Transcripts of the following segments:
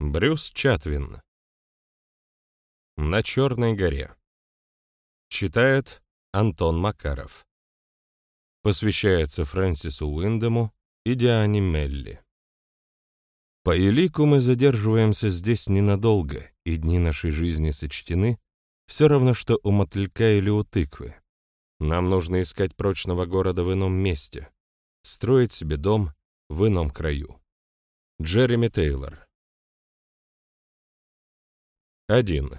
Брюс Чатвин. На Черной горе. Читает Антон Макаров. Посвящается Фрэнсису Уиндему и Диане Мелли. По элику мы задерживаемся здесь ненадолго, и дни нашей жизни сочтены, все равно, что у мотылька или у тыквы. Нам нужно искать прочного города в ином месте, строить себе дом в ином краю. Джереми Тейлор 1.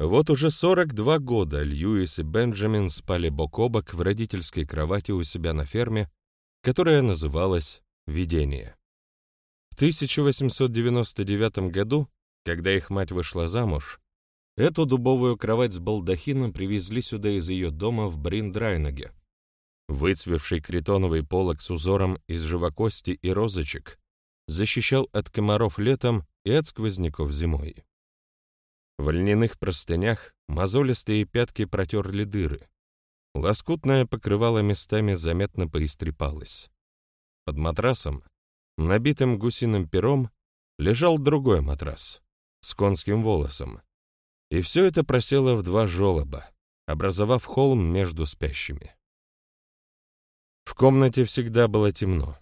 Вот уже 42 года Льюис и Бенджамин спали бок о бок в родительской кровати у себя на ферме, которая называлась «Видение». В 1899 году, когда их мать вышла замуж, эту дубовую кровать с балдахином привезли сюда из ее дома в Бриндрайнаге. Выцвевший критоновый полог с узором из живокости и розочек защищал от комаров летом и от сквозняков зимой. В льняных простынях мозолистые пятки протерли дыры. Лоскутное покрывало местами заметно поистрепалось. Под матрасом, набитым гусиным пером, лежал другой матрас с конским волосом. И все это просело в два желоба, образовав холм между спящими. В комнате всегда было темно.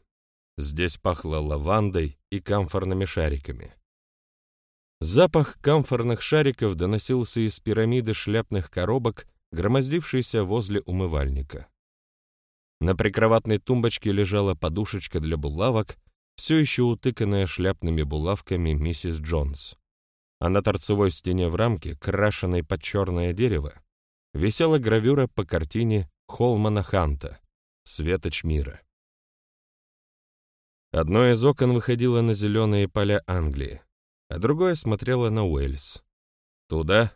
Здесь пахло лавандой и камфорными шариками. Запах камфорных шариков доносился из пирамиды шляпных коробок, громоздившейся возле умывальника. На прикроватной тумбочке лежала подушечка для булавок, все еще утыканная шляпными булавками миссис Джонс. А на торцевой стене в рамке, крашенной под черное дерево, висела гравюра по картине Холмана Ханта «Светоч мира». Одно из окон выходило на зеленые поля Англии а другое смотрело на Уэльс. Туда,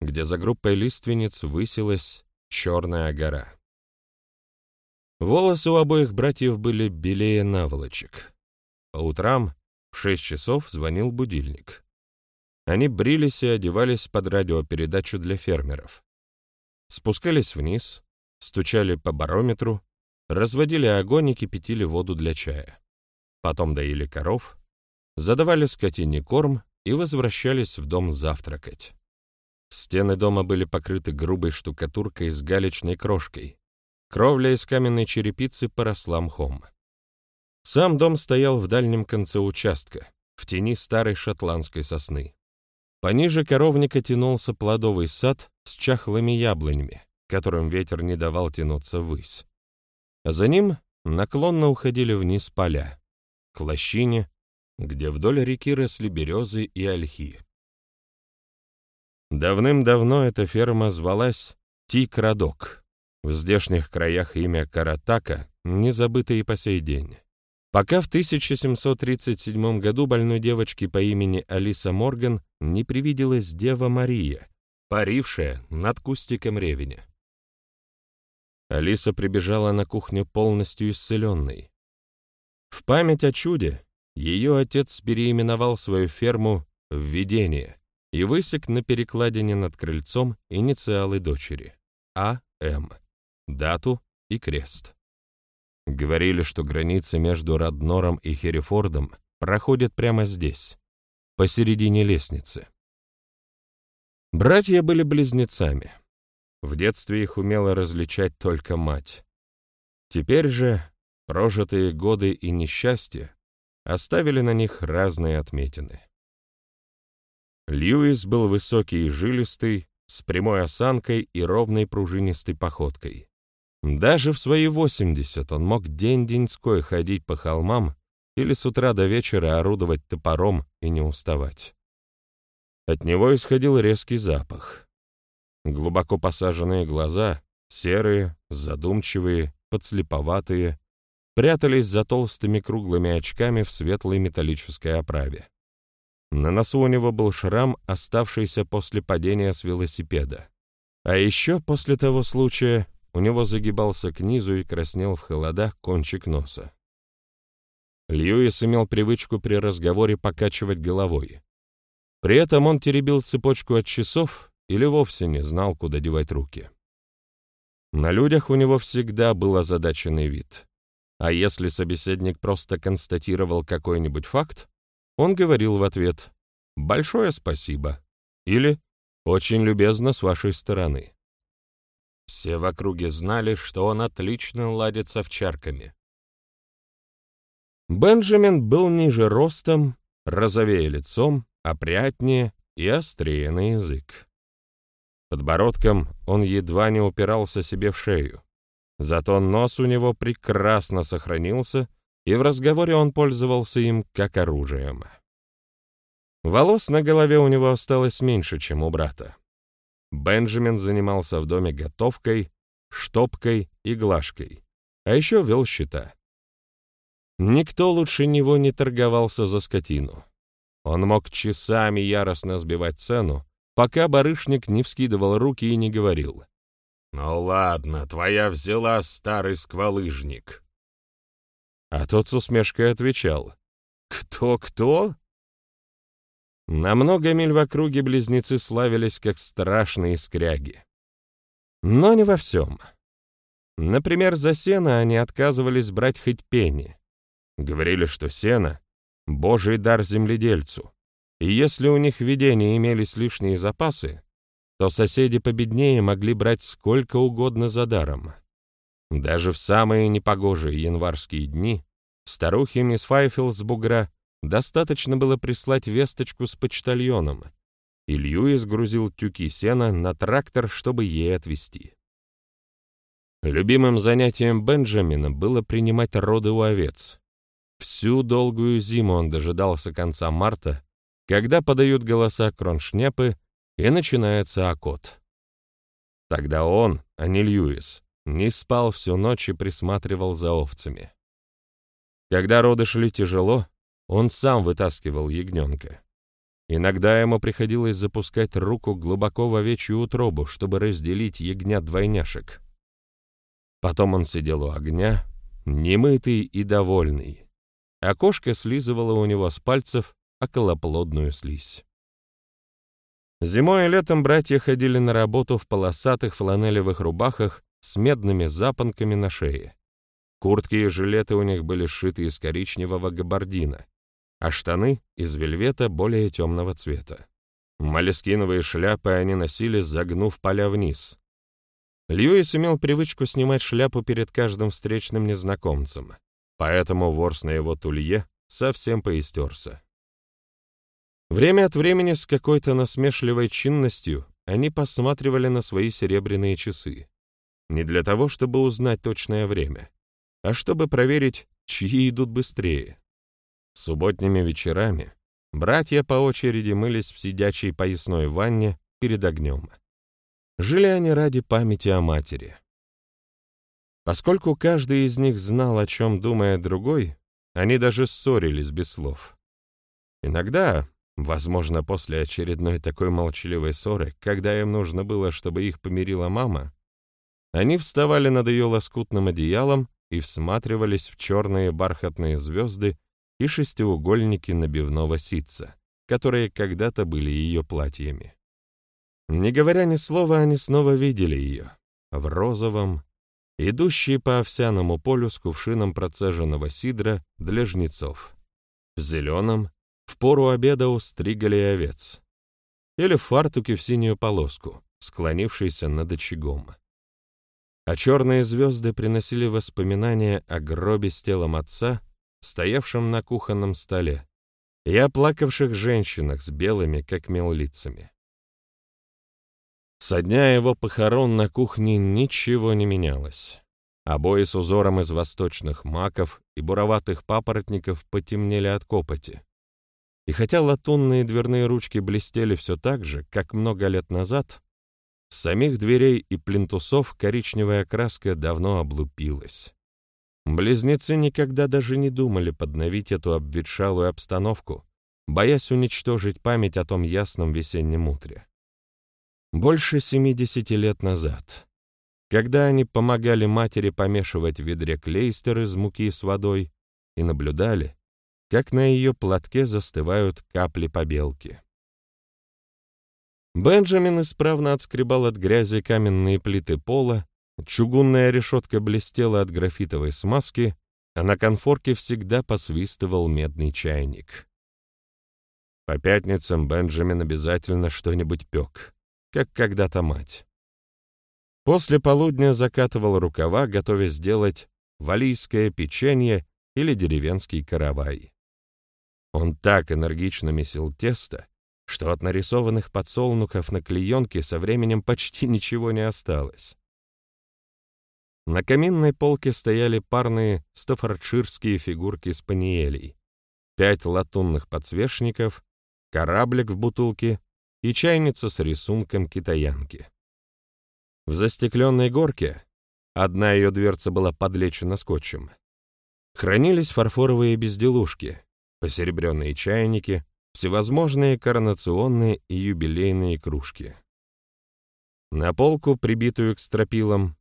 где за группой лиственниц высилась Черная гора. Волосы у обоих братьев были белее наволочек. По утрам в шесть часов звонил будильник. Они брились и одевались под радиопередачу для фермеров. Спускались вниз, стучали по барометру, разводили огонь и кипятили воду для чая. Потом доили коров, задавали скотине корм и возвращались в дом завтракать. Стены дома были покрыты грубой штукатуркой с галечной крошкой. Кровля из каменной черепицы поросла мхом. Сам дом стоял в дальнем конце участка, в тени старой шотландской сосны. Пониже коровника тянулся плодовый сад с чахлыми яблонями, которым ветер не давал тянуться ввысь. А за ним наклонно уходили вниз поля, к лощине, где вдоль реки росли березы и ольхи. Давным-давно эта ферма звалась Тик-Радок. В здешних краях имя Каратака не забыто и по сей день. Пока в 1737 году больной девочке по имени Алиса Морган не привиделась Дева Мария, парившая над кустиком ревеня. Алиса прибежала на кухню полностью исцеленной. В память о чуде ее отец переименовал свою ферму в «Видение» и высек на перекладине над крыльцом инициалы дочери — А.М., дату и крест. Говорили, что граница между Раднором и Херефордом проходит прямо здесь, посередине лестницы. Братья были близнецами. В детстве их умела различать только мать. Теперь же прожитые годы и несчастье оставили на них разные отметины. Льюис был высокий и жилистый, с прямой осанкой и ровной пружинистой походкой. Даже в свои 80 он мог день-деньской ходить по холмам или с утра до вечера орудовать топором и не уставать. От него исходил резкий запах. Глубоко посаженные глаза, серые, задумчивые, подслеповатые, прятались за толстыми круглыми очками в светлой металлической оправе. На носу у него был шрам, оставшийся после падения с велосипеда. А еще после того случая у него загибался к низу и краснел в холодах кончик носа. Льюис имел привычку при разговоре покачивать головой. При этом он теребил цепочку от часов или вовсе не знал, куда девать руки. На людях у него всегда был озадаченный вид. А если собеседник просто констатировал какой-нибудь факт, он говорил в ответ «Большое спасибо» или «Очень любезно с вашей стороны». Все в округе знали, что он отлично ладит с овчарками. Бенджамин был ниже ростом, розовее лицом, опрятнее и острее на язык. Подбородком он едва не упирался себе в шею. Зато нос у него прекрасно сохранился, и в разговоре он пользовался им как оружием. Волос на голове у него осталось меньше, чем у брата. Бенджамин занимался в доме готовкой, штопкой и глажкой, а еще вел счета. Никто лучше него не торговался за скотину. Он мог часами яростно сбивать цену, пока барышник не вскидывал руки и не говорил. «Ну ладно, твоя взяла, старый сквалыжник». А тот с усмешкой отвечал. «Кто-кто?» На много миль в округе близнецы славились как страшные скряги. Но не во всем. Например, за сено они отказывались брать хоть пени. Говорили, что сено — божий дар земледельцу, и если у них в видении имелись лишние запасы, то соседи победнее могли брать сколько угодно за даром. Даже в самые непогожие январские дни старухе мисс Файфилл с бугра достаточно было прислать весточку с почтальоном, и Льюис грузил тюки сена на трактор, чтобы ей отвезти. Любимым занятием Бенджамина было принимать роды у овец. Всю долгую зиму он дожидался конца марта, когда подают голоса кроншнепы, и начинается окот. Тогда он, а не Льюис, не спал всю ночь и присматривал за овцами. Когда роды шли тяжело, он сам вытаскивал ягненка. Иногда ему приходилось запускать руку глубоко в овечью утробу, чтобы разделить ягнят-двойняшек. Потом он сидел у огня, немытый и довольный. А кошка слизывала у него с пальцев околоплодную слизь. Зимой и летом братья ходили на работу в полосатых фланелевых рубахах с медными запонками на шее. Куртки и жилеты у них были сшиты из коричневого габардина, а штаны — из вельвета более темного цвета. Молескиновые шляпы они носили, загнув поля вниз. Льюис имел привычку снимать шляпу перед каждым встречным незнакомцем, поэтому ворс на его тулье совсем поистерся. Время от времени с какой-то насмешливой чинностью они посматривали на свои серебряные часы. Не для того, чтобы узнать точное время, а чтобы проверить, чьи идут быстрее. Субботними вечерами братья по очереди мылись в сидячей поясной ванне перед огнем. Жили они ради памяти о матери. Поскольку каждый из них знал, о чем думает другой, они даже ссорились без слов. Иногда, Возможно, после очередной такой молчаливой ссоры, когда им нужно было, чтобы их помирила мама, они вставали над ее лоскутным одеялом и всматривались в черные бархатные звезды и шестиугольники набивного ситца, которые когда-то были ее платьями. Не говоря ни слова, они снова видели ее, в розовом, идущей по овсяному полю с кувшином процеженного сидра для жнецов, в зеленом, в пору обеда устригали овец. Или в фартуке в синюю полоску, склонившийся над очагом. А черные звезды приносили воспоминания о гробе с телом отца, стоявшем на кухонном столе, и о плакавших женщинах с белыми, как мел, лицами. Со дня его похорон на кухне ничего не менялось. Обои с узором из восточных маков и буроватых папоротников потемнели от копоти. И хотя латунные дверные ручки блестели все так же, как много лет назад, с самих дверей и плинтусов коричневая краска давно облупилась. Близнецы никогда даже не думали подновить эту обветшалую обстановку, боясь уничтожить память о том ясном весеннем утре. Больше 70 лет назад, когда они помогали матери помешивать в ведре клейстер из муки с водой и наблюдали, как на ее платке застывают капли побелки. Бенджамин исправно отскребал от грязи каменные плиты пола, чугунная решетка блестела от графитовой смазки, а на конфорке всегда посвистывал медный чайник. По пятницам Бенджамин обязательно что-нибудь пек, как когда-то мать. После полудня закатывал рукава, готовясь сделать валийское печенье или деревенский каравай. Он так энергично месил тесто, что от нарисованных подсолнухов на клеенке со временем почти ничего не осталось. На каминной полке стояли парные стаффордширские фигурки спаниелей, пять латунных подсвечников, кораблик в бутылке и чайница с рисунком китаянки. В застекленной горке, одна ее дверца была подлечена скотчем, хранились фарфоровые безделушки, посеребренные чайники, всевозможные коронационные и юбилейные кружки. На полку, прибитую к стропилам,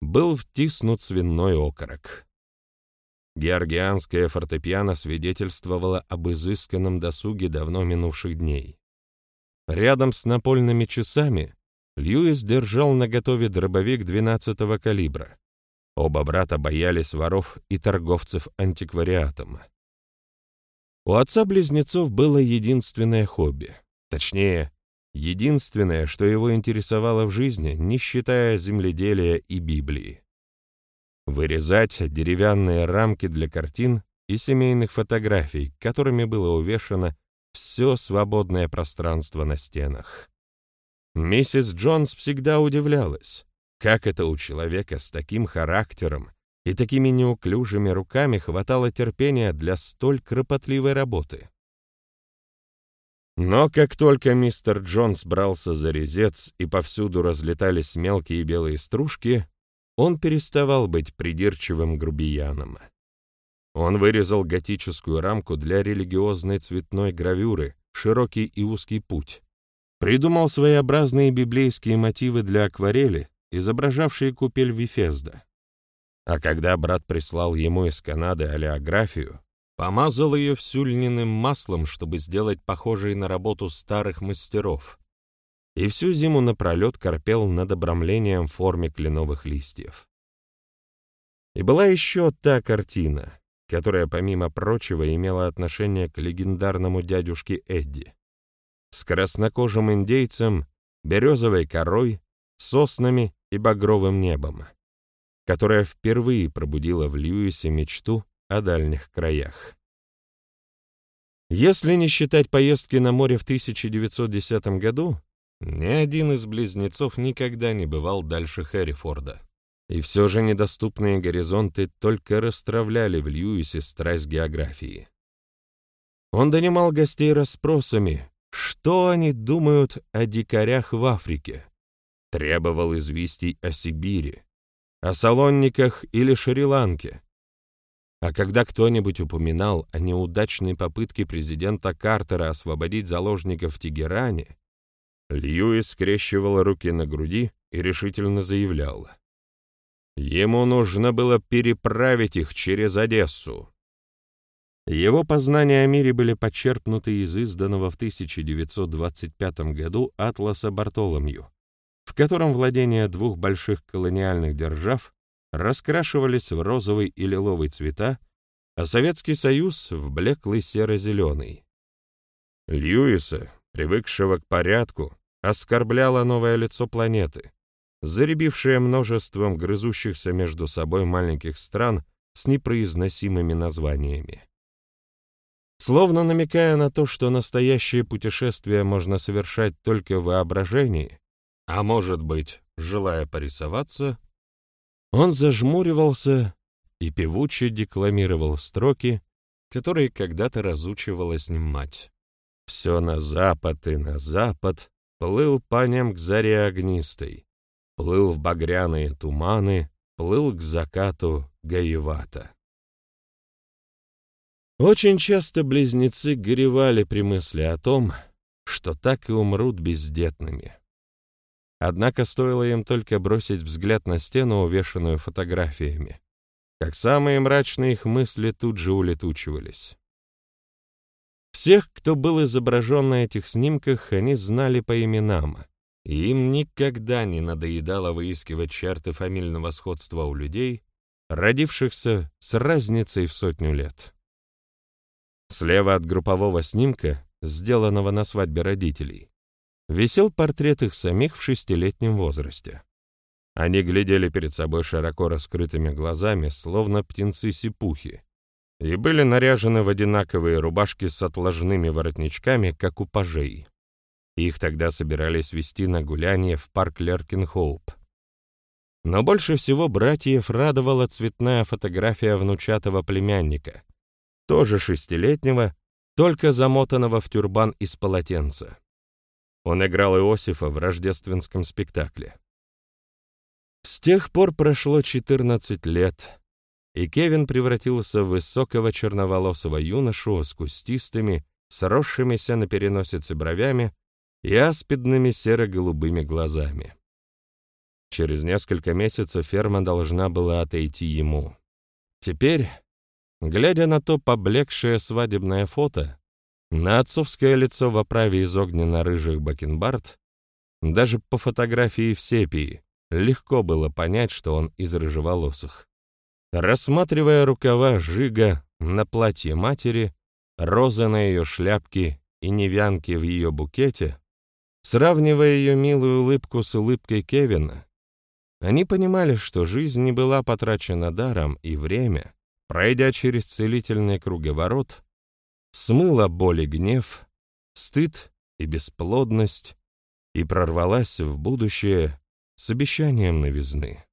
был втиснут свиной окорок. Георгианское фортепиано свидетельствовало об изысканном досуге давно минувших дней. Рядом с напольными часами Льюис держал наготове дробовик 12-го калибра. Оба брата боялись воров и торговцев антиквариатом. У отца-близнецов было единственное хобби, точнее, единственное, что его интересовало в жизни, не считая земледелия и Библии. Вырезать деревянные рамки для картин и семейных фотографий, которыми было увешано все свободное пространство на стенах. Миссис Джонс всегда удивлялась, как это у человека с таким характером и такими неуклюжими руками хватало терпения для столь кропотливой работы. Но как только мистер Джонс брался за резец и повсюду разлетались мелкие белые стружки, он переставал быть придирчивым грубияном. Он вырезал готическую рамку для религиозной цветной гравюры «Широкий и узкий путь», придумал своеобразные библейские мотивы для акварели, изображавшие купель Вифезда. А когда брат прислал ему из Канады олеографию, Помазал ее всю льняным маслом, чтобы сделать похожей на работу старых мастеров. И всю зиму напролет корпел над обрамлением в форме кленовых листьев. И была еще та картина, которая, помимо прочего, имела отношение к легендарному дядюшке Эдди. С краснокожим индейцем, березовой корой, соснами и багровым небом, которая впервые пробудила в Льюисе мечту о дальних краях. Если не считать поездки на море в 1910 году, ни один из близнецов никогда не бывал дальше Хэррифорда. И все же недоступные горизонты только расстравляли в Льюисе страсть географии. Он донимал гостей расспросами, что они думают о дикарях в Африке, требовал известий о Сибири, о Салонниках или Шри-Ланке, а когда кто-нибудь упоминал о неудачной попытке президента Картера освободить заложников в Тегеране, Льюис скрещивал руки на груди и решительно заявлял. Ему нужно было переправить их через Одессу. Его познания о мире были почерпнуты из изданного в 1925 году «Атласа Бартоломью», в котором владения двух больших колониальных держав раскрашивались в розовый и лиловый цвета, а Советский Союз — в блеклый серо-зеленый. Льюиса, привыкшего к порядку, оскорбляло новое лицо планеты, заребившее множеством грызущихся между собой маленьких стран с непроизносимыми названиями. Словно намекая на то, что настоящее путешествие можно совершать только в воображении, а может быть, желая порисоваться, он зажмуривался и певуче декламировал строки, которые когда-то разучивала с ним мать. «Все на запад и на запад, плыл по нем к заре огнистой, плыл в багряные туманы, плыл к закату гаевата». Очень часто близнецы горевали при мысли о том, что так и умрут бездетными. Однако стоило им только бросить взгляд на стену, увешанную фотографиями, как самые мрачные их мысли тут же улетучивались. Всех, кто был изображен на этих снимках, они знали по именам, и им никогда не надоедало выискивать черты фамильного сходства у людей, родившихся с разницей в сотню лет. Слева от группового снимка, сделанного на свадьбе родителей, висел портрет их самих в шестилетнем возрасте. Они глядели перед собой широко раскрытыми глазами, словно птенцы-сипухи, и были наряжены в одинаковые рубашки с отложными воротничками, как у пажей. Их тогда собирались вести на гуляние в парк Леркинхоуп. Но больше всего братьев радовала цветная фотография внучатого племянника, тоже шестилетнего, только замотанного в тюрбан из полотенца. Он играл Иосифа в рождественском спектакле. С тех пор прошло 14 лет, и Кевин превратился в высокого черноволосого юношу с кустистыми, сросшимися на переносице бровями и аспидными серо-голубыми глазами. Через несколько месяцев ферма должна была отойти ему. Теперь, глядя на то поблекшее свадебное фото, на отцовское лицо в оправе из огненно-рыжих бакенбард, даже по фотографии в сепии, легко было понять, что он из рыжеволосых. Рассматривая рукава жига на платье матери, розы на ее шляпке и невянки в ее букете, сравнивая ее милую улыбку с улыбкой Кевина, они понимали, что жизнь не была потрачена даром, и время, пройдя через целительный круговорот, смыло боль и гнев, стыд и бесплодность и прорвалась в будущее с обещанием новизны.